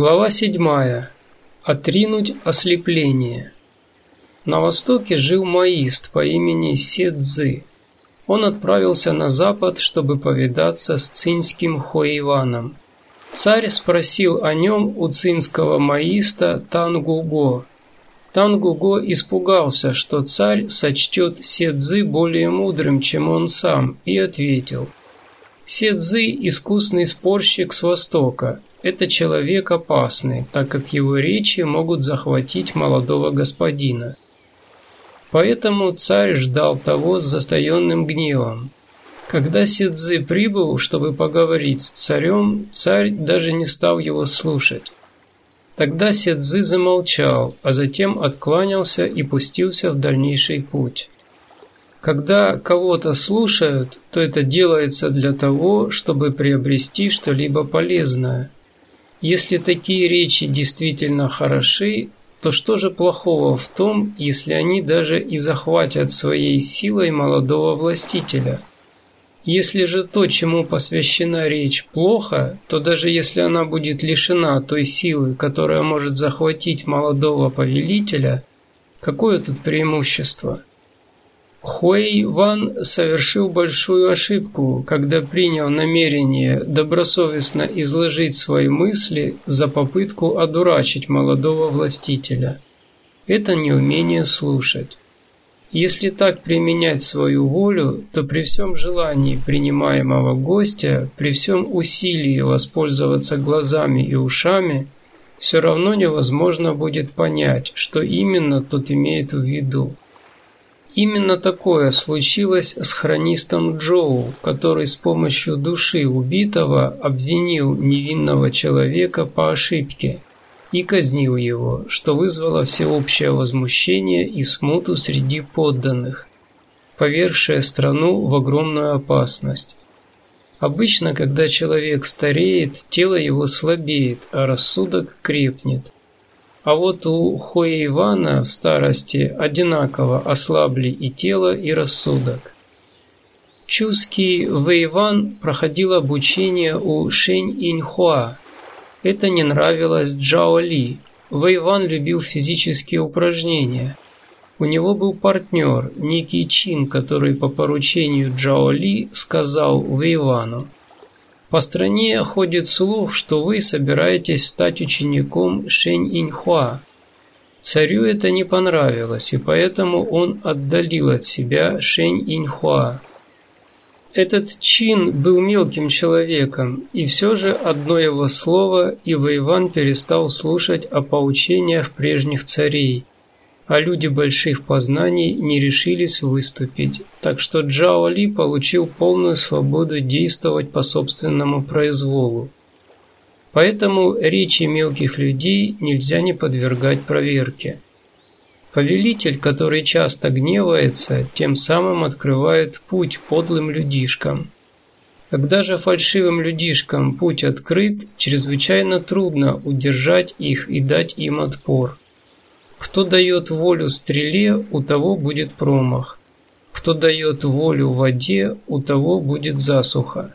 Глава 7. Отринуть ослепление. На востоке жил маист по имени Седзы. Он отправился на запад, чтобы повидаться с цинским Хоиваном. Царь спросил о нем у цинского маиста Тангуго. Тангуго испугался, что царь сочтет Седзы более мудрым, чем он сам, и ответил. Седзы – искусный спорщик с востока, это человек опасный, так как его речи могут захватить молодого господина. Поэтому царь ждал того с застоянным гневом. Когда Сидзы прибыл, чтобы поговорить с царем, царь даже не стал его слушать. Тогда Седзы замолчал, а затем откланялся и пустился в дальнейший путь. Когда кого-то слушают, то это делается для того, чтобы приобрести что-либо полезное – если такие речи действительно хороши, то что же плохого в том, если они даже и захватят своей силой молодого властителя? Если же то, чему посвящена речь, плохо, то даже если она будет лишена той силы, которая может захватить молодого повелителя, какое тут преимущество? Хуэй Ван совершил большую ошибку, когда принял намерение добросовестно изложить свои мысли за попытку одурачить молодого властителя. Это неумение слушать. Если так применять свою волю, то при всем желании принимаемого гостя, при всем усилии воспользоваться глазами и ушами, все равно невозможно будет понять, что именно тот имеет в виду. Именно такое случилось с хронистом Джоу, который с помощью души убитого обвинил невинного человека по ошибке и казнил его, что вызвало всеобщее возмущение и смуту среди подданных, повергшее страну в огромную опасность. Обычно, когда человек стареет, тело его слабеет, а рассудок крепнет. А вот у Хуэйвана в старости одинаково ослабли и тело, и рассудок. Чуский Вэйван проходил обучение у Шэнь Иньхуа. Это не нравилось Джао Ли. Вэйван любил физические упражнения. У него был партнер, некий Чин, который по поручению Джао Ли сказал Вэйвану. По стране ходит слух, что вы собираетесь стать учеником Шэнь Иньхуа. Царю это не понравилось, и поэтому он отдалил от себя Шэнь Иньхуа. Этот Чин был мелким человеком, и все же одно его слово, и Вэйван перестал слушать о поучениях прежних царей – а люди больших познаний не решились выступить, так что Джао Ли получил полную свободу действовать по собственному произволу. Поэтому речи мелких людей нельзя не подвергать проверке. Повелитель, который часто гневается, тем самым открывает путь подлым людишкам. Когда же фальшивым людишкам путь открыт, чрезвычайно трудно удержать их и дать им отпор. Кто дает волю стреле, у того будет промах. Кто дает волю воде, у того будет засуха.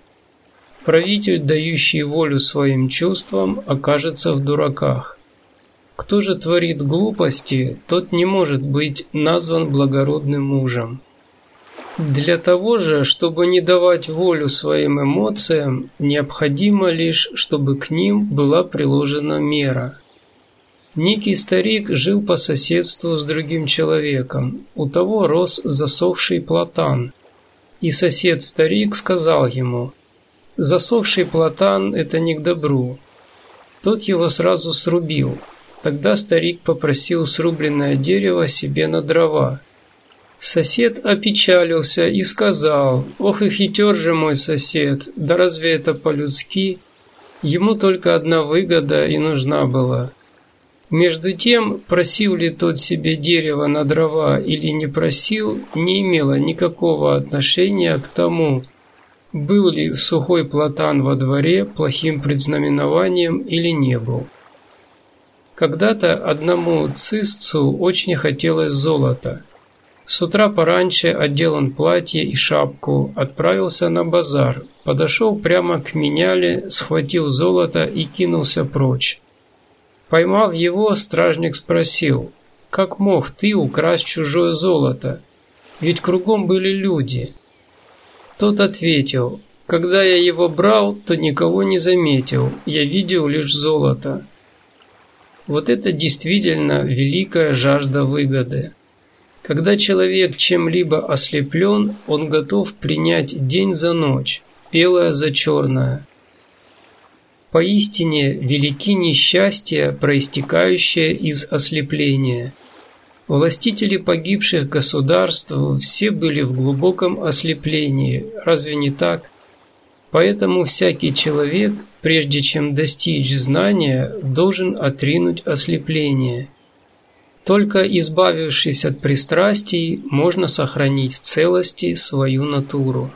Правитель, дающий волю своим чувствам, окажется в дураках. Кто же творит глупости, тот не может быть назван благородным мужем. Для того же, чтобы не давать волю своим эмоциям, необходимо лишь, чтобы к ним была приложена мера – Некий старик жил по соседству с другим человеком. У того рос засохший платан. И сосед-старик сказал ему, «Засохший платан – это не к добру». Тот его сразу срубил. Тогда старик попросил срубленное дерево себе на дрова. Сосед опечалился и сказал, «Ох и хитер же мой сосед, да разве это по-людски?» Ему только одна выгода и нужна была – между тем, просил ли тот себе дерево на дрова или не просил, не имело никакого отношения к тому, был ли сухой платан во дворе плохим предзнаменованием или не был. Когда-то одному цисцу очень хотелось золота. С утра пораньше одел он платье и шапку, отправился на базар, подошел прямо к меняле, схватил золото и кинулся прочь. Поймав его, стражник спросил, «Как мог ты украсть чужое золото? Ведь кругом были люди». Тот ответил, «Когда я его брал, то никого не заметил, я видел лишь золото». Вот это действительно великая жажда выгоды. Когда человек чем-либо ослеплен, он готов принять день за ночь, белое за черное. Поистине велики несчастья, проистекающие из ослепления. Властители погибших государств все были в глубоком ослеплении, разве не так? Поэтому всякий человек, прежде чем достичь знания, должен отринуть ослепление. Только избавившись от пристрастий, можно сохранить в целости свою натуру.